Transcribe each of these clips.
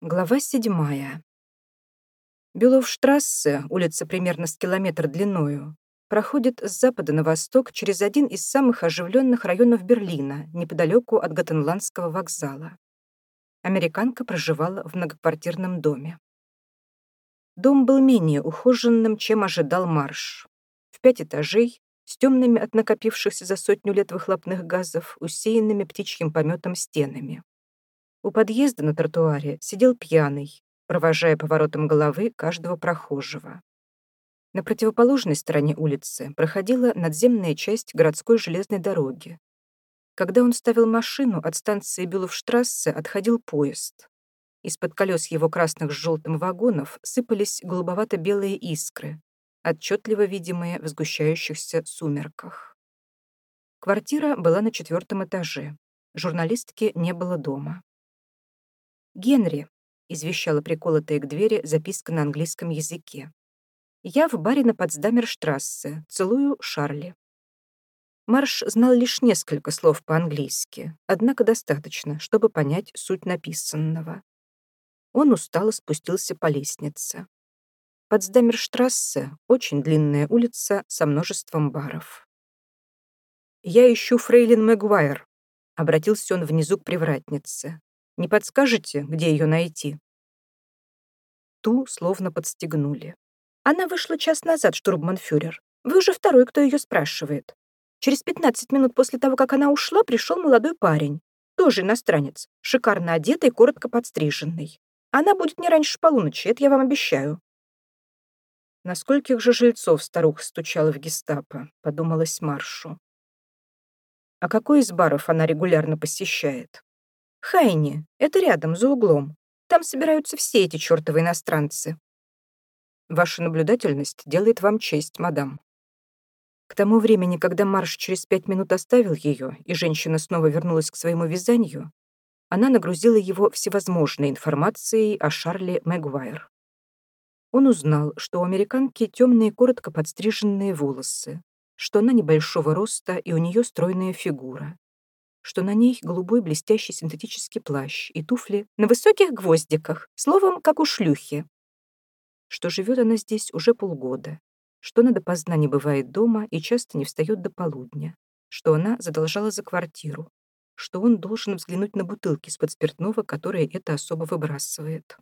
Глава седьмая. Беловштрассе, улица примерно с километр длиною, проходит с запада на восток через один из самых оживленных районов Берлина, неподалеку от Готенландского вокзала. Американка проживала в многоквартирном доме. Дом был менее ухоженным, чем ожидал Марш. В пять этажей, с темными от накопившихся за сотню лет выхлопных газов, усеянными птичьим пометом стенами. У подъезда на тротуаре сидел пьяный, провожая поворотом головы каждого прохожего. На противоположной стороне улицы проходила надземная часть городской железной дороги. Когда он ставил машину, от станции Бюловштрассе отходил поезд. Из-под колес его красных с желтым вагонов сыпались голубовато-белые искры, отчетливо видимые в сгущающихся сумерках. Квартира была на четвертом этаже. Журналистки не было дома. «Генри», — извещала приколотая к двери записка на английском языке. «Я в баре на Потсдамерштрассе. Целую Шарли». Марш знал лишь несколько слов по-английски, однако достаточно, чтобы понять суть написанного. Он устало спустился по лестнице. Потсдамерштрассе — очень длинная улица со множеством баров. «Я ищу фрейлин Мэгуайр», — обратился он внизу к привратнице. Не подскажете, где ее найти?» Ту словно подстегнули. «Она вышла час назад, штурманфюрер. Вы уже второй, кто ее спрашивает. Через 15 минут после того, как она ушла, пришел молодой парень. Тоже иностранец, шикарно одетый, коротко подстриженный. Она будет не раньше полуночи, это я вам обещаю». «На скольких же жильцов старуха стучала в гестапо?» — подумалась Маршу. «А какой из баров она регулярно посещает?» Хайни, это рядом, за углом. Там собираются все эти чертовы иностранцы. Ваша наблюдательность делает вам честь, мадам. К тому времени, когда Марш через пять минут оставил ее, и женщина снова вернулась к своему вязанию, она нагрузила его всевозможной информацией о Шарле Мэгуайр. Он узнал, что у американки темные коротко подстриженные волосы, что она небольшого роста и у нее стройная фигура, что на ней голубой блестящий синтетический плащ и туфли на высоких гвоздиках, словом, как у шлюхи. Что живет она здесь уже полгода, что она допоздна не бывает дома и часто не встает до полудня, что она задолжала за квартиру, что он должен взглянуть на бутылки из-под спиртного, которые это особо выбрасывает.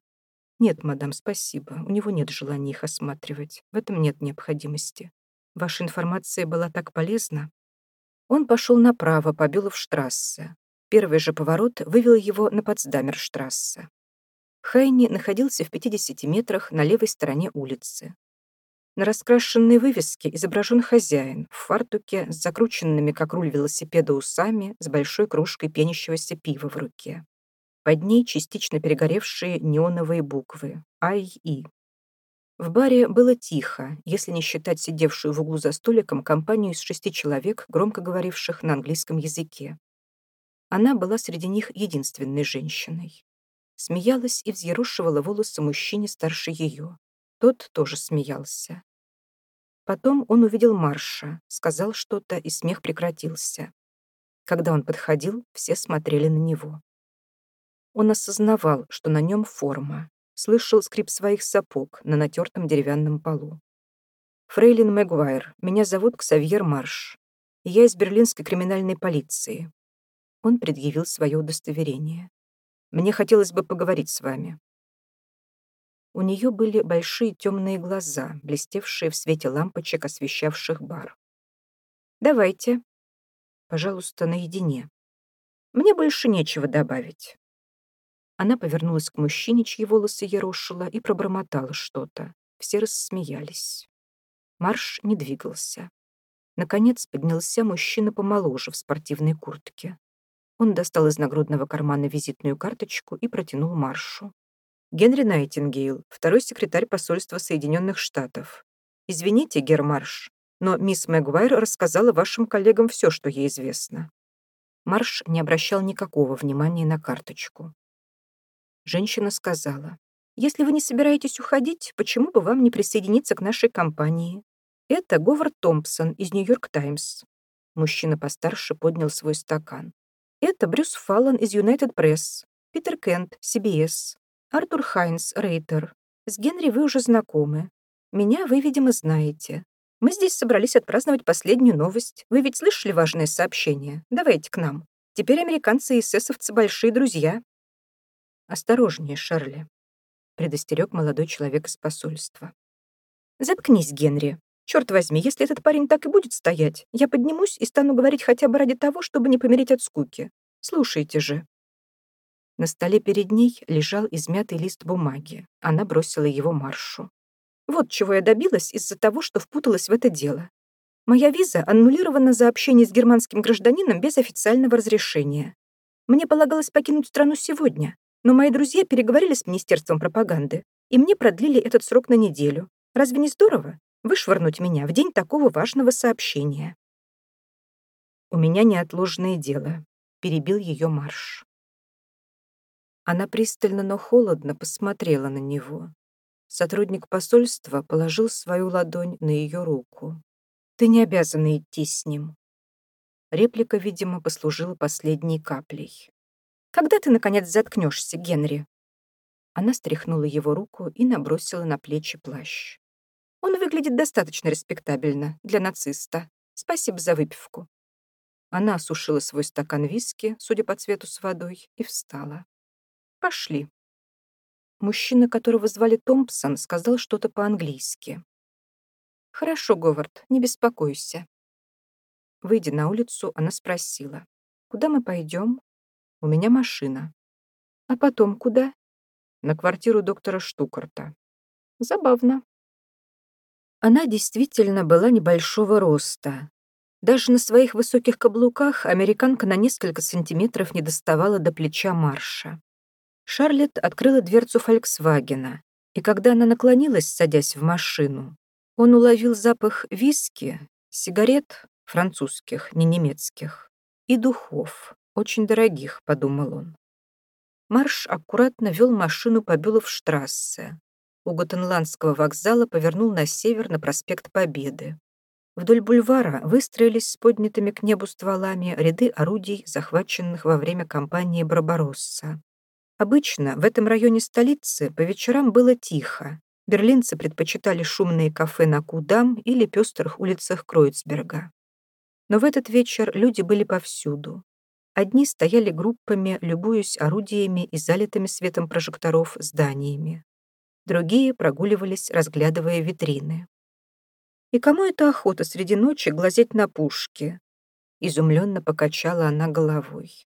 Нет, мадам, спасибо, у него нет желания их осматривать, в этом нет необходимости. Ваша информация была так полезна, он пошел направо по Бюловштрассе. Первый же поворот вывел его на Потсдамерштрассе. Хайни находился в 50 метрах на левой стороне улицы. На раскрашенной вывеске изображен хозяин в фартуке с закрученными, как руль велосипеда, усами, с большой кружкой пенящегося пива в руке. Под ней частично перегоревшие неоновые буквы «Ай-И». В баре было тихо, если не считать сидевшую в углу за столиком компанию из шести человек, громко говоривших на английском языке. Она была среди них единственной женщиной. Смеялась и взъерошивала волосы мужчине старше ее. Тот тоже смеялся. Потом он увидел Марша, сказал что-то, и смех прекратился. Когда он подходил, все смотрели на него. Он осознавал, что на нем форма, слышал скрип своих сапог на натертом деревянном полу. «Фрейлин Мэгуайр, меня зовут Ксавьер Марш. Я из берлинской криминальной полиции». Он предъявил свое удостоверение. «Мне хотелось бы поговорить с вами». У нее были большие темные глаза, блестевшие в свете лампочек, освещавших бар. «Давайте. Пожалуйста, наедине. Мне больше нечего добавить. Она повернулась к мужчине, чьи волосы ерошила, и пробормотала что-то. Все рассмеялись. Марш не двигался. Наконец поднялся мужчина помоложе в спортивной куртке. Он достал из нагрудного кармана визитную карточку и протянул Маршу. «Генри Найтингейл, второй секретарь посольства Соединенных Штатов. Извините, Гер Марш, но мисс Мэгуайр рассказала вашим коллегам все, что ей известно». Марш не обращал никакого внимания на карточку. Женщина сказала, «Если вы не собираетесь уходить, почему бы вам не присоединиться к нашей компании? Это Говард Томпсон из Нью-Йорк Таймс». Мужчина постарше поднял свой стакан. «Это Брюс Фаллон из Юнайтед Пресс, Питер Кент, CBS. Артур Хайнс, Рейтер. С Генри вы уже знакомы. Меня вы, видимо, знаете. Мы здесь собрались отпраздновать последнюю новость. Вы ведь слышали важное сообщение? Давайте к нам. Теперь американцы и эсэсовцы большие друзья. Осторожнее, Шарли, предостерег молодой человек из посольства. Заткнись, Генри. Черт возьми, если этот парень так и будет стоять, я поднимусь и стану говорить хотя бы ради того, чтобы не помереть от скуки. Слушайте же. На столе перед ней лежал измятый лист бумаги. Она бросила его Маршу. Вот чего я добилась из-за того, что впуталась в это дело. Моя виза аннулирована за общение с германским гражданином без официального разрешения. Мне полагалось покинуть страну сегодня, но мои друзья переговорили с Министерством пропаганды, и мне продлили этот срок на неделю. Разве не здорово? Вышвырнуть меня в день такого важного сообщения. «У меня неотложное дело», — перебил ее Марш. Она пристально, но холодно посмотрела на него. Сотрудник посольства положил свою ладонь на ее руку. «Ты не обязана идти с ним». Реплика, видимо, послужила последней каплей. «Когда ты, наконец, заткнешься, Генри?» Она стряхнула его руку и набросила на плечи плащ. «Он выглядит достаточно респектабельно для нациста. Спасибо за выпивку». Она осушила свой стакан виски, судя по цвету с водой, и встала. Пошли. Мужчина, которого звали Томпсон, сказал что-то по-английски. «Хорошо, Говард, не беспокойся». Выйдя на улицу, она спросила. «Куда мы пойдем?» «У меня машина». «А потом куда?» «На квартиру доктора Штукарта». «Забавно». Она действительно была небольшого роста. Даже на своих высоких каблуках американка на несколько сантиметров не доставала до плеча Марша. Шарлетт открыла дверцу «Фольксвагена», и когда она наклонилась, садясь в машину, он уловил запах виски, сигарет, французских, не немецких, и духов, очень дорогих, подумал он. Марш аккуратно вел машину по Бюловштрассе. У Готенландского вокзала повернул на север на проспект Победы. Вдоль бульвара выстроились с поднятыми к небу стволами ряды орудий, захваченных во время кампании Барбаросса. Обычно в этом районе столицы по вечерам было тихо. Берлинцы предпочитали шумные кафе на Кудам или пестрых улицах Кройцберга. Но в этот вечер люди были повсюду. Одни стояли группами, любуясь орудиями и залитыми светом прожекторов зданиями. Другие прогуливались, разглядывая витрины. «И кому это охота среди ночи глазеть на пушки?» Изумленно покачала она головой.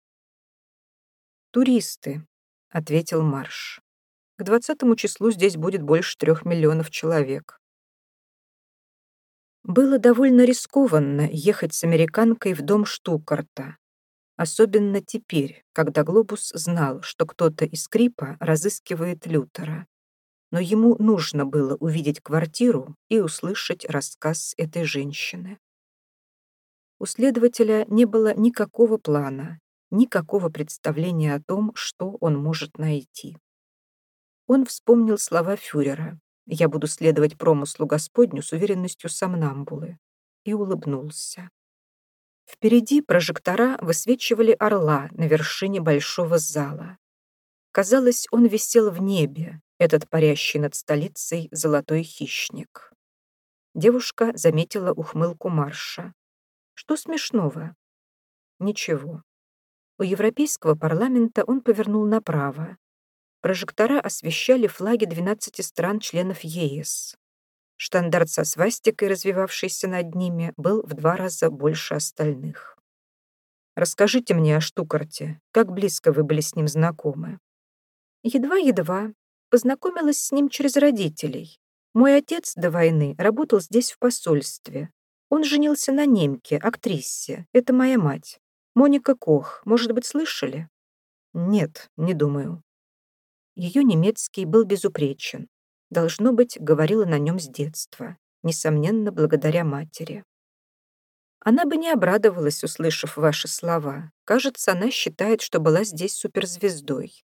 «Туристы», — ответил Марш. «К двадцатому числу здесь будет больше трех миллионов человек». Было довольно рискованно ехать с американкой в дом Штукарта. Особенно теперь, когда Глобус знал, что кто-то из Крипа разыскивает Лютера. Но ему нужно было увидеть квартиру и услышать рассказ этой женщины. У следователя не было никакого плана, никакого представления о том, что он может найти. Он вспомнил слова фюрера «Я буду следовать промыслу Господню с уверенностью сомнамбулы» и улыбнулся. Впереди прожектора высвечивали орла на вершине большого зала. Казалось, он висел в небе, этот парящий над столицей золотой хищник. Девушка заметила ухмылку Марша. Что смешного? Ничего. У Европейского парламента он повернул направо. Прожектора освещали флаги 12 стран-членов ЕС. Штандарт со свастикой, развивавшийся над ними, был в два раза больше остальных. «Расскажите мне о Штукарте. Как близко вы были с ним знакомы?» «Едва-едва. Познакомилась с ним через родителей. Мой отец до войны работал здесь в посольстве. Он женился на немке, актрисе. Это моя мать. Моника Кох, может быть, слышали? Нет, не думаю. Ее немецкий был безупречен. Должно быть, говорила на нем с детства, несомненно, благодаря матери. Она бы не обрадовалась, услышав ваши слова. Кажется, она считает, что была здесь суперзвездой.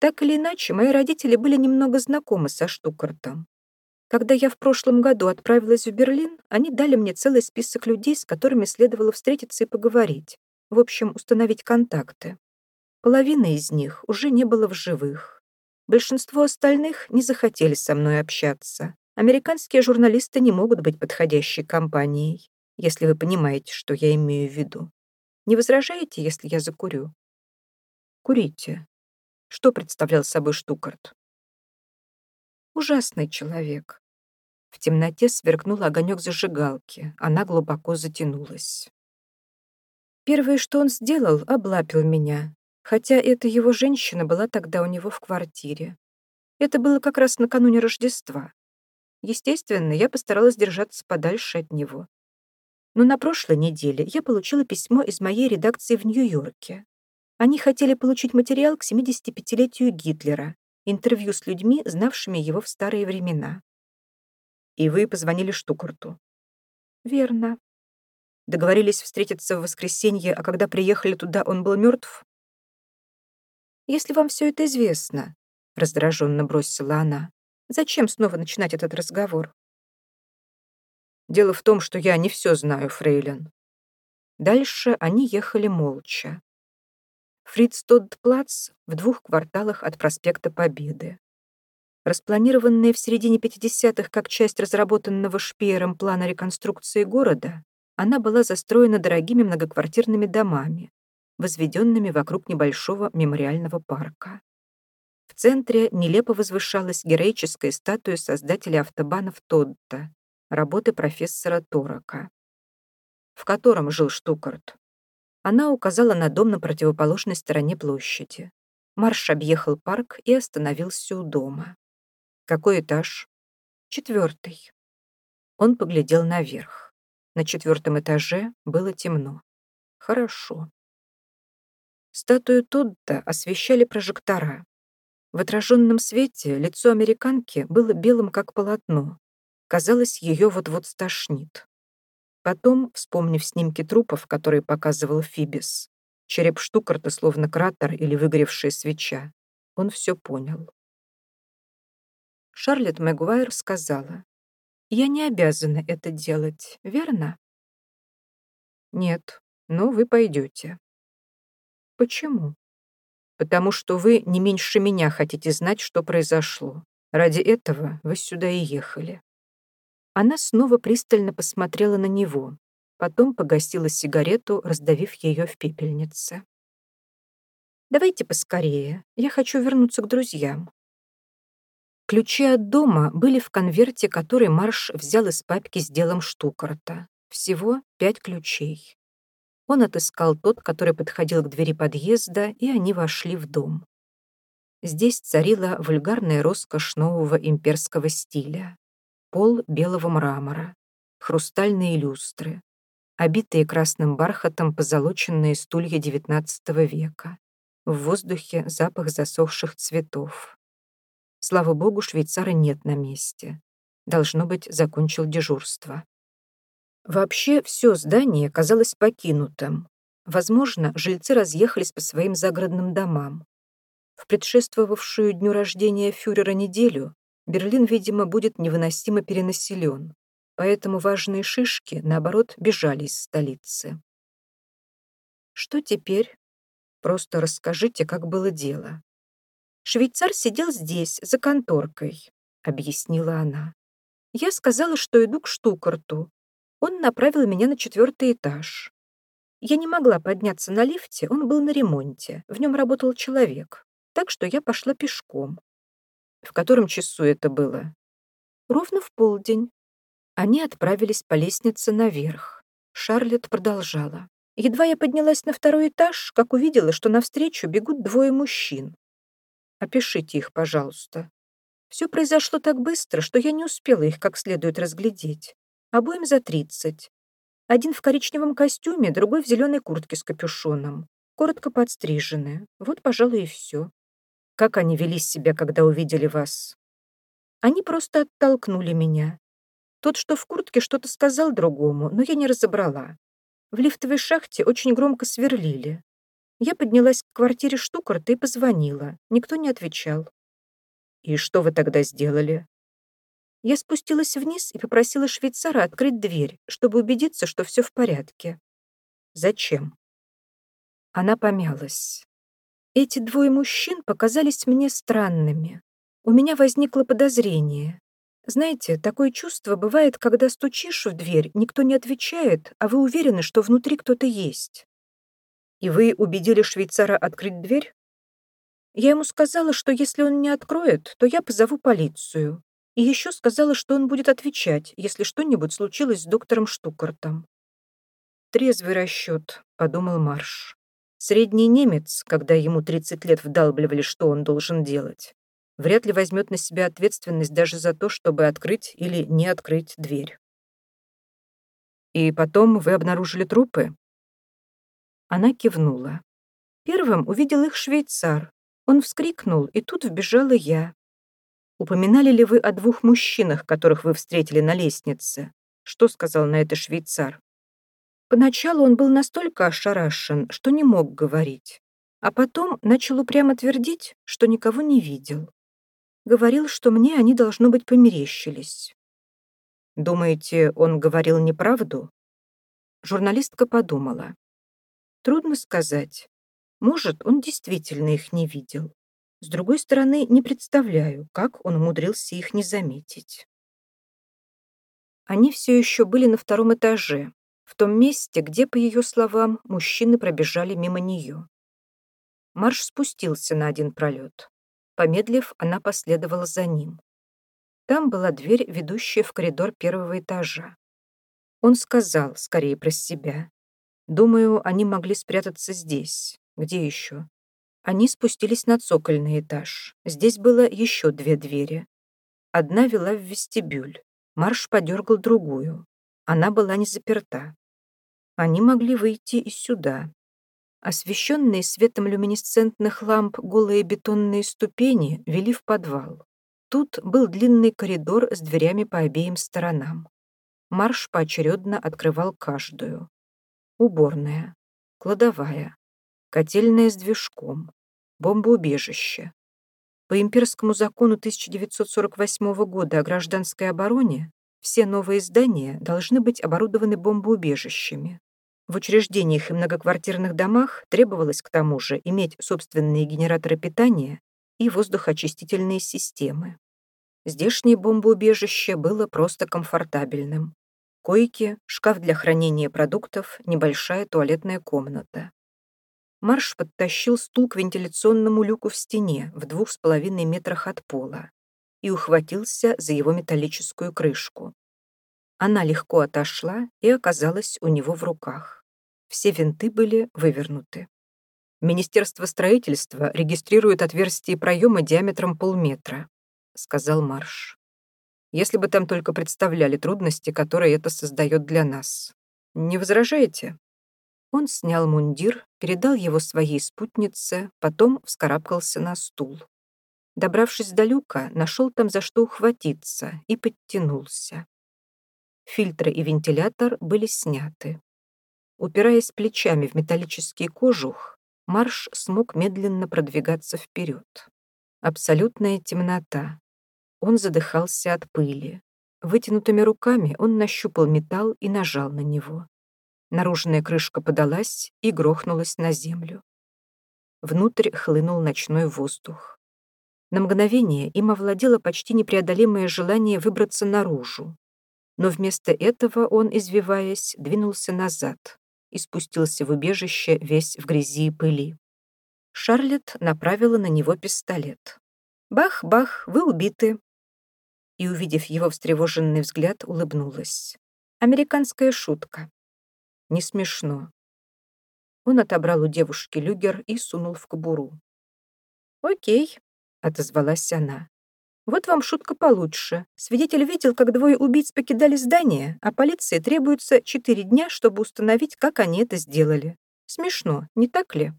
Так или иначе, мои родители были немного знакомы со Штукартом. Когда я в прошлом году отправилась в Берлин, они дали мне целый список людей, с которыми следовало встретиться и поговорить. В общем, установить контакты. Половина из них уже не было в живых. Большинство остальных не захотели со мной общаться. Американские журналисты не могут быть подходящей компанией, если вы понимаете, что я имею в виду. Не возражаете, если я закурю? Курите. Что представлял собой Штукарт? Ужасный человек. В темноте сверкнул огонек зажигалки. Она глубоко затянулась. Первое, что он сделал, облапил меня, хотя эта его женщина была тогда у него в квартире. Это было как раз накануне Рождества. Естественно, я постаралась держаться подальше от него. Но на прошлой неделе я получила письмо из моей редакции в Нью-Йорке. Они хотели получить материал к 75-летию Гитлера, интервью с людьми, знавшими его в старые времена. И вы позвонили Штукарту. Верно. Договорились встретиться в воскресенье, а когда приехали туда, он был мертв? Если вам все это известно, раздраженно бросила она, зачем снова начинать этот разговор? Дело в том, что я не все знаю, Фрейлин. Дальше они ехали молча. Фридстоддплац в двух кварталах от проспекта Победы. Распланированная в середине 50-х как часть разработанного Шпеером плана реконструкции города, она была застроена дорогими многоквартирными домами, возведенными вокруг небольшого мемориального парка. В центре нелепо возвышалась героическая статуя создателя автобанов Тодда, работы профессора Торака. В котором жил Штукарт? Она указала на дом на противоположной стороне площади. Марш объехал парк и остановился у дома. «Какой этаж?» «Четвертый». Он поглядел наверх. На четвертом этаже было темно. «Хорошо». Статую Тодда освещали прожектора. В отраженном свете лицо американки было белым, как полотно. Казалось, ее вот-вот стошнит. Потом, вспомнив снимки трупов, которые показывал Фибис, череп Штукарта словно кратер или выгоревшая свеча, он все понял. Шарлетт Мэгуайр сказала, «Я не обязана это делать, верно?» «Нет, но вы пойдете». «Почему?» «Потому что вы не меньше меня хотите знать, что произошло. Ради этого вы сюда и ехали». Она снова пристально посмотрела на него, потом погасила сигарету, раздавив ее в пепельнице. «Давайте поскорее. Я хочу вернуться к друзьям». Ключи от дома были в конверте, который Марш взял из папки с делом Штукарта. Всего пять ключей. Он отыскал тот, который подходил к двери подъезда, и они вошли в дом. Здесь царила вульгарная роскошь нового имперского стиля пол белого мрамора, хрустальные люстры, обитые красным бархатом позолоченные стулья XIX века. В воздухе запах засохших цветов. Слава богу, швейцара нет на месте. Должно быть, закончил дежурство. Вообще, все здание казалось покинутым. Возможно, жильцы разъехались по своим загородным домам. В предшествовавшую дню рождения фюрера неделю Берлин, видимо, будет невыносимо перенаселен, поэтому важные шишки, наоборот, бежали из столицы. Что теперь? Просто расскажите, как было дело. Швейцар сидел здесь, за конторкой, объяснила она. Я сказала, что иду к Штукарту. Он направил меня на четвертый этаж. Я не могла подняться на лифте, он был на ремонте, в нем работал человек, так что я пошла пешком. В котором часу это было? Ровно в полдень. Они отправились по лестнице наверх. Шарлетт продолжала. Едва я поднялась на второй этаж, как увидела, что навстречу бегут двое мужчин. Опишите их, пожалуйста. Все произошло так быстро, что я не успела их как следует разглядеть. Обоим за тридцать. Один в коричневом костюме, другой в зеленой куртке с капюшоном. Коротко подстрижены. Вот, пожалуй, и все. Как они вели себя, когда увидели вас? Они просто оттолкнули меня. Тот, что в куртке, что-то сказал другому, но я не разобрала. В лифтовой шахте очень громко сверлили. Я поднялась к квартире Штукарта и позвонила. Никто не отвечал. «И что вы тогда сделали?» Я спустилась вниз и попросила швейцара открыть дверь, чтобы убедиться, что все в порядке. «Зачем?» Она помялась. Эти двое мужчин показались мне странными. У меня возникло подозрение. Знаете, такое чувство бывает, когда стучишь в дверь, никто не отвечает, а вы уверены, что внутри кто-то есть. И вы убедили швейцара открыть дверь? Я ему сказала, что если он не откроет, то я позову полицию. И еще сказала, что он будет отвечать, если что-нибудь случилось с доктором Штукартом. «Трезвый расчет», — подумал Марш. «Средний немец, когда ему 30 лет вдалбливали, что он должен делать, вряд ли возьмет на себя ответственность даже за то, чтобы открыть или не открыть дверь». «И потом вы обнаружили трупы?» Она кивнула. Первым увидел их швейцар. Он вскрикнул, и тут вбежала я. Упоминали ли вы о двух мужчинах, которых вы встретили на лестнице? Что сказал на это швейцар? Поначалу он был настолько ошарашен, что не мог говорить, а потом начал упрямо твердить, что никого не видел. Говорил, что мне они, должно быть, померещились. Думаете, он говорил неправду? Журналистка подумала. Трудно сказать. Может, он действительно их не видел. С другой стороны, не представляю, как он умудрился их не заметить. Они все еще были на втором этаже, в том месте, где, по ее словам, мужчины пробежали мимо нее. Марш спустился на один пролет. Помедлив, она последовала за ним. Там была дверь, ведущая в коридор первого этажа. Он сказал, скорее про себя. «Думаю, они могли спрятаться здесь. Где еще? Они спустились на цокольный этаж. Здесь было еще две двери. Одна вела в вестибюль. Марш подергал другую. Она была не заперта. Они могли выйти и сюда. Освещенные светом люминесцентных ламп голые бетонные ступени вели в подвал. Тут был длинный коридор с дверями по обеим сторонам. Марш поочередно открывал каждую. Уборная, кладовая, котельная с движком, бомбоубежище. По имперскому закону 1948 года о гражданской обороне все новые здания должны быть оборудованы бомбоубежищами. В учреждениях и многоквартирных домах требовалось к тому же иметь собственные генераторы питания и воздухоочистительные системы. Здешнее бомбоубежище было просто комфортабельным. Койки, шкаф для хранения продуктов, небольшая туалетная комната. Марш подтащил стул к вентиляционному люку в стене в двух с половиной метрах от пола и ухватился за его металлическую крышку. Она легко отошла и оказалась у него в руках. Все винты были вывернуты. «Министерство строительства регистрирует отверстие проема диаметром полметра», — сказал Марш. «Если бы там только представляли трудности, которые это создает для нас. Не возражаете?» Он снял мундир, передал его своей спутнице, потом вскарабкался на стул. Добравшись до люка, нашел там за что ухватиться и подтянулся. Фильтры и вентилятор были сняты. Упираясь плечами в металлический кожух, Марш смог медленно продвигаться вперед. Абсолютная темнота. Он задыхался от пыли. Вытянутыми руками он нащупал металл и нажал на него. Наружная крышка подалась и грохнулась на землю. Внутрь хлынул ночной воздух. На мгновение им овладело почти непреодолимое желание выбраться наружу. Но вместо этого он, извиваясь, двинулся назад и спустился в убежище весь в грязи и пыли. Шарлетт направила на него пистолет. «Бах-бах, вы убиты!» И, увидев его встревоженный взгляд, улыбнулась. «Американская шутка. Не смешно. Он отобрал у девушки люгер и сунул в кобуру. «Окей», — отозвалась она. «Вот вам шутка получше. Свидетель видел, как двое убийц покидали здание, а полиции требуется четыре дня, чтобы установить, как они это сделали. Смешно, не так ли?»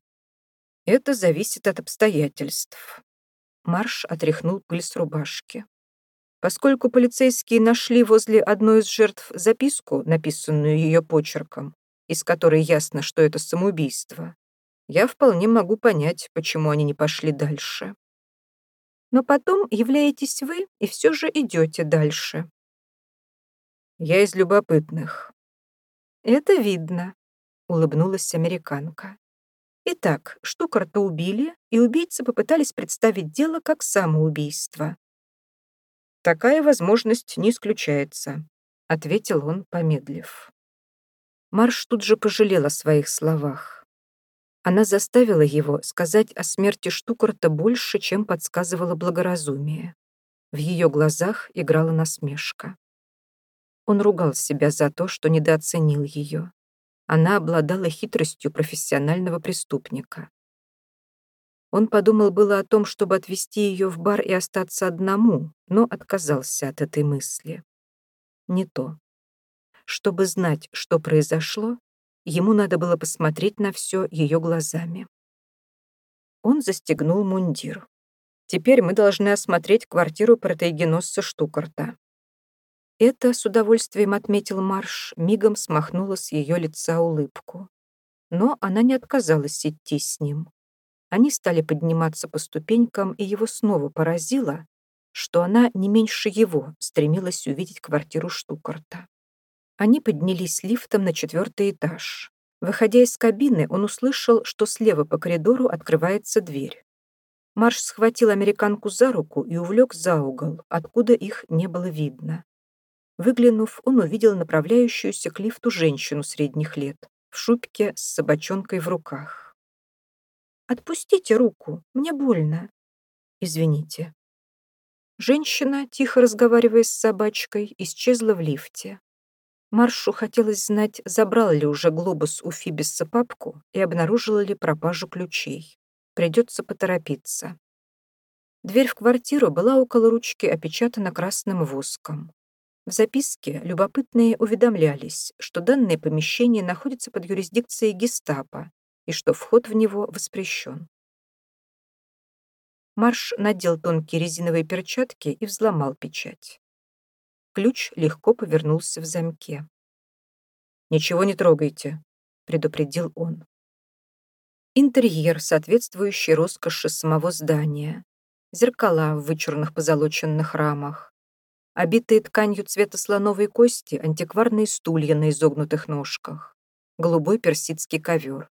«Это зависит от обстоятельств». Марш отряхнул пыль с рубашки. Поскольку полицейские нашли возле одной из жертв записку, написанную ее почерком, из которой ясно, что это самоубийство, я вполне могу понять, почему они не пошли дальше. Но потом являетесь вы и все же идете дальше. Я из любопытных. Это видно, улыбнулась американка. Итак, Штукарта убили, и убийцы попытались представить дело как самоубийство. «Такая возможность не исключается», — ответил он, помедлив. Марш тут же пожалел о своих словах. Она заставила его сказать о смерти Штукарта больше, чем подсказывало благоразумие. В ее глазах играла насмешка. Он ругал себя за то, что недооценил ее. Она обладала хитростью профессионального преступника. Он подумал было о том, чтобы отвезти ее в бар и остаться одному, но отказался от этой мысли. Не то. Чтобы знать, что произошло, ему надо было посмотреть на все ее глазами. Он застегнул мундир. «Теперь мы должны осмотреть квартиру протеигеносца Штукарта. Это, с удовольствием отметил Марш, мигом смахнула с ее лица улыбку. Но она не отказалась идти с ним. Они стали подниматься по ступенькам, и его снова поразило, что она не меньше его стремилась увидеть квартиру Штукарта. Они поднялись лифтом на четвертый этаж. Выходя из кабины, он услышал, что слева по коридору открывается дверь. Марш схватил американку за руку и увлек за угол, откуда их не было видно. Выглянув, он увидел направляющуюся к лифту женщину средних лет, в шубке с собачонкой в руках. «Отпустите руку, мне больно». «Извините». Женщина, тихо разговаривая с собачкой, исчезла в лифте. Маршу хотелось знать, забрал ли уже глобус у Фибиса папку и обнаружила ли пропажу ключей. Придется поторопиться. Дверь в квартиру была около ручки опечатана красным воском. В записке любопытные уведомлялись, что данное помещение находится под юрисдикцией гестапо и что вход в него воспрещен. Марш надел тонкие резиновые перчатки и взломал печать. Ключ легко повернулся в замке. «Ничего не трогайте», — предупредил он. Интерьер, соответствующий роскоши самого здания. Зеркала в вычурных позолоченных рамах обитые тканью цвета слоновой кости антикварные стулья на изогнутых ножках, голубой персидский ковер,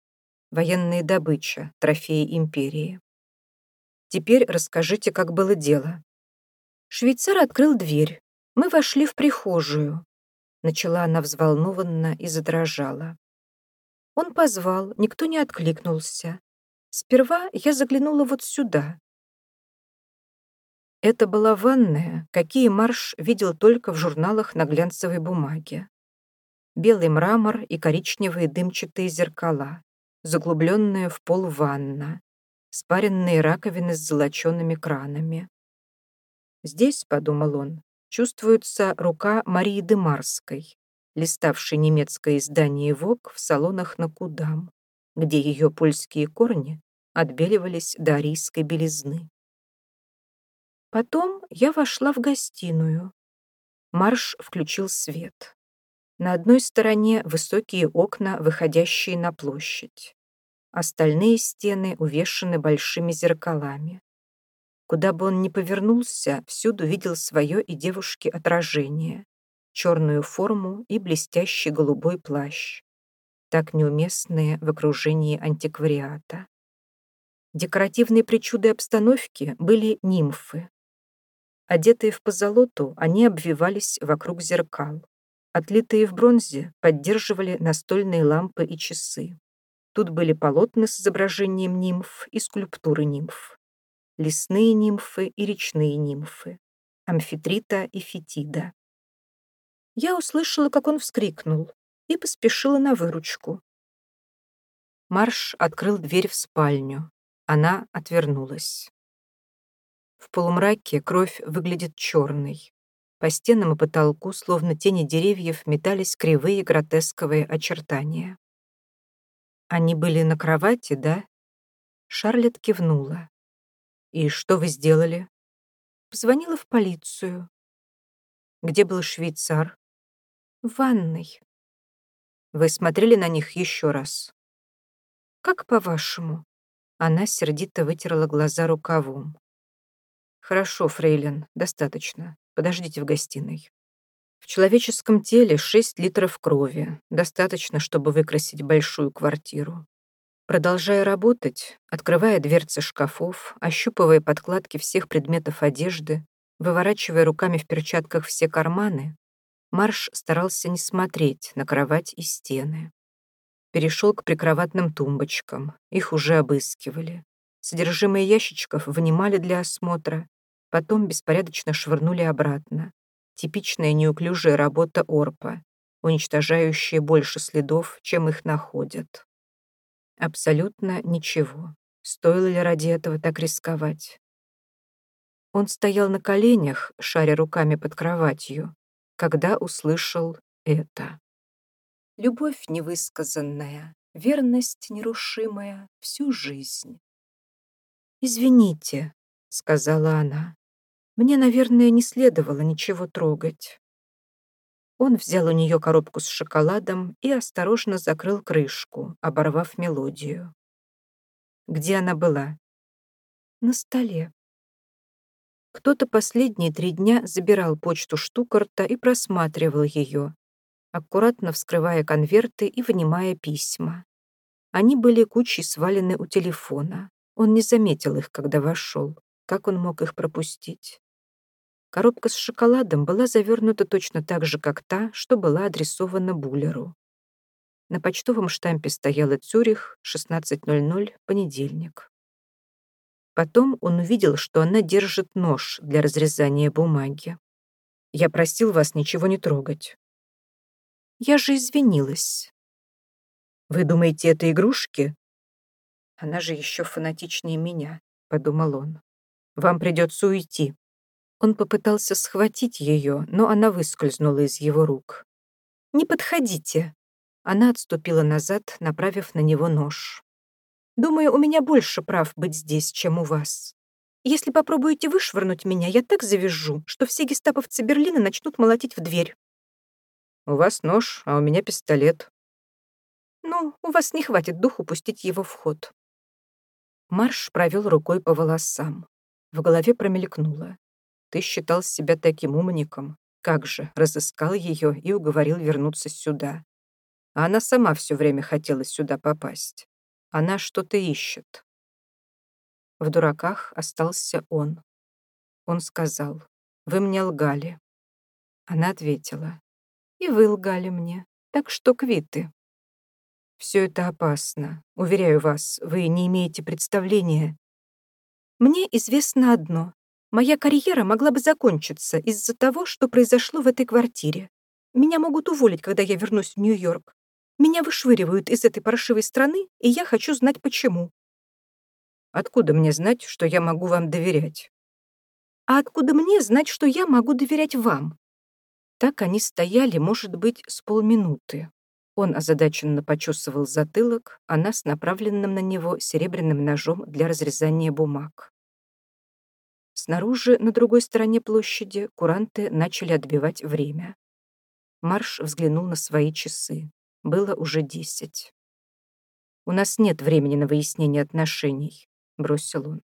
военная добыча, трофеи империи. Теперь расскажите, как было дело. Швейцар открыл дверь. Мы вошли в прихожую. Начала она взволнованно и задрожала. Он позвал, никто не откликнулся. Сперва я заглянула вот сюда, это была ванная, какие Марш видел только в журналах на глянцевой бумаге. Белый мрамор и коричневые дымчатые зеркала, заглубленная в пол ванна, спаренные раковины с золочеными кранами. Здесь, — подумал он, — чувствуется рука Марии Демарской, листавшей немецкое издание «Вог» в салонах на Кудам, где ее польские корни отбеливались до арийской белизны. Потом я вошла в гостиную. Марш включил свет. На одной стороне высокие окна, выходящие на площадь. Остальные стены увешаны большими зеркалами. Куда бы он ни повернулся, всюду видел свое и девушки отражение, черную форму и блестящий голубой плащ, так неуместные в окружении антиквариата. Декоративной причудой обстановки были нимфы, Одетые в позолоту, они обвивались вокруг зеркал. Отлитые в бронзе поддерживали настольные лампы и часы. Тут были полотна с изображением нимф и скульптуры нимф. Лесные нимфы и речные нимфы. Амфитрита и фетида. Я услышала, как он вскрикнул, и поспешила на выручку. Марш открыл дверь в спальню. Она отвернулась. В полумраке кровь выглядит черной. По стенам и потолку, словно тени деревьев, метались кривые гротесковые очертания. «Они были на кровати, да?» Шарлетт кивнула. «И что вы сделали?» Позвонила в полицию. «Где был швейцар?» «В ванной». «Вы смотрели на них еще раз?» «Как по-вашему?» Она сердито вытерла глаза рукавом. «Хорошо, фрейлин, достаточно. Подождите в гостиной». В человеческом теле 6 литров крови. Достаточно, чтобы выкрасить большую квартиру. Продолжая работать, открывая дверцы шкафов, ощупывая подкладки всех предметов одежды, выворачивая руками в перчатках все карманы, Марш старался не смотреть на кровать и стены. Перешел к прикроватным тумбочкам, их уже обыскивали. Содержимое ящичков вынимали для осмотра, потом беспорядочно швырнули обратно. Типичная неуклюжая работа Орпа, уничтожающая больше следов, чем их находят. Абсолютно ничего. Стоило ли ради этого так рисковать? Он стоял на коленях, шаря руками под кроватью, когда услышал это. Любовь невысказанная, верность нерушимая всю жизнь. «Извините», — сказала она, — «мне, наверное, не следовало ничего трогать». Он взял у нее коробку с шоколадом и осторожно закрыл крышку, оборвав мелодию. Где она была? На столе. Кто-то последние три дня забирал почту Штукарта и просматривал ее, аккуратно вскрывая конверты и вынимая письма. Они были кучей свалены у телефона. Он не заметил их, когда вошел. Как он мог их пропустить? Коробка с шоколадом была завернута точно так же, как та, что была адресована Буллеру. На почтовом штампе стояла Цюрих, 16.00, понедельник. Потом он увидел, что она держит нож для разрезания бумаги. «Я просил вас ничего не трогать». «Я же извинилась». «Вы думаете, это игрушки?» «Она же еще фанатичнее меня», — подумал он. «Вам придется уйти». Он попытался схватить ее, но она выскользнула из его рук. «Не подходите!» Она отступила назад, направив на него нож. «Думаю, у меня больше прав быть здесь, чем у вас. Если попробуете вышвырнуть меня, я так завяжу, что все гестаповцы Берлина начнут молотить в дверь». «У вас нож, а у меня пистолет». «Ну, у вас не хватит духу пустить его в ход». Марш провел рукой по волосам. В голове промелькнуло. Ты считал себя таким умником. Как же, разыскал ее и уговорил вернуться сюда. А она сама все время хотела сюда попасть. Она что-то ищет. В дураках остался он. Он сказал, «Вы мне лгали». Она ответила, «И вы лгали мне, так что квиты». Все это опасно. Уверяю вас, вы не имеете представления. Мне известно одно. Моя карьера могла бы закончиться из-за того, что произошло в этой квартире. Меня могут уволить, когда я вернусь в Нью-Йорк. Меня вышвыривают из этой паршивой страны, и я хочу знать, почему. Откуда мне знать, что я могу вам доверять? А откуда мне знать, что я могу доверять вам? Так они стояли, может быть, с полминуты. Он озадаченно почесывал затылок, она с направленным на него серебряным ножом для разрезания бумаг. Снаружи, на другой стороне площади, куранты начали отбивать время. Марш взглянул на свои часы. Было уже десять. «У нас нет времени на выяснение отношений», — бросил он.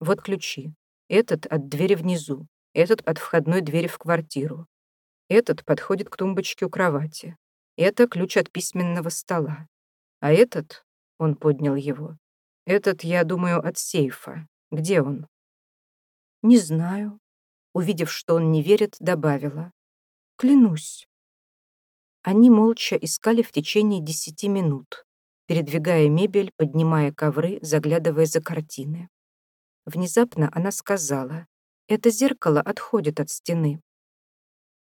«Вот ключи. Этот от двери внизу, этот от входной двери в квартиру. Этот подходит к тумбочке у кровати. Это ключ от письменного стола. А этот, — он поднял его, — этот, я думаю, от сейфа. Где он?» «Не знаю». Увидев, что он не верит, добавила. «Клянусь». Они молча искали в течение десяти минут, передвигая мебель, поднимая ковры, заглядывая за картины. Внезапно она сказала, «Это зеркало отходит от стены».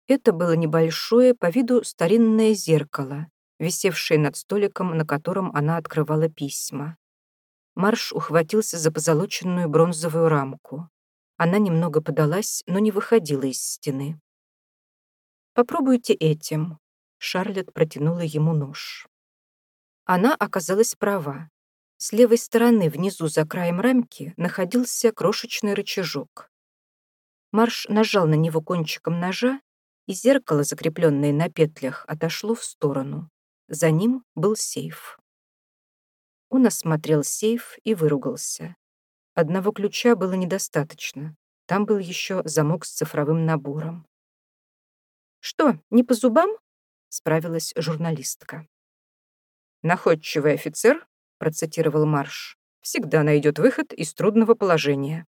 Это было небольшое, по виду старинное зеркало, висевшее над столиком, на котором она открывала письма. Марш ухватился за позолоченную бронзовую рамку. Она немного подалась, но не выходила из стены. «Попробуйте этим», — Шарлетт протянула ему нож. Она оказалась права. С левой стороны внизу за краем рамки находился крошечный рычажок. Марш нажал на него кончиком ножа, и зеркало, закрепленное на петлях, отошло в сторону. За ним был сейф. Он осмотрел сейф и выругался. Одного ключа было недостаточно. Там был еще замок с цифровым набором. «Что, не по зубам?» — справилась журналистка. «Находчивый офицер?» процитировал Марш, всегда найдет выход из трудного положения.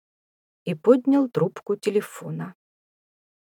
И поднял трубку телефона.